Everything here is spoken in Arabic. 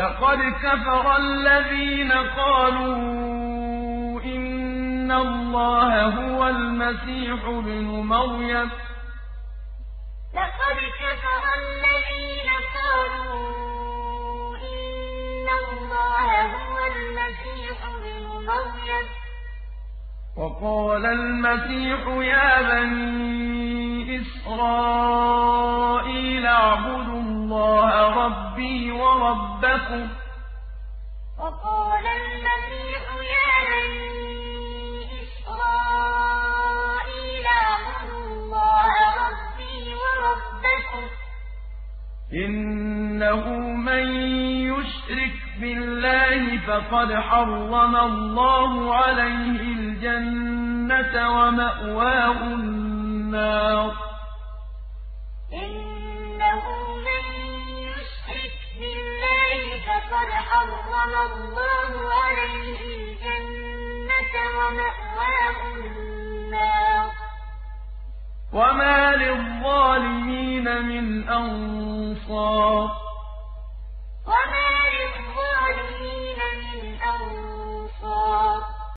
لقد كفر الذين قالوا إن الله هو المسيح ابن مريم. لقد كفر الذين قالوا إن الله هو المسيح ابن مريم. وقال المسيح يا بني إسرائيل اعبدوا الله ربي وربكم. وقال المسيح يا بني إسرائيل اعبدوا الله ربي وربكم. إنه من يشرك بالله فقد حرم الله عليه الجنة ومأواه النار. حرم الله عليه الجنة ومأواه النار. وما للظالمين من أنصار.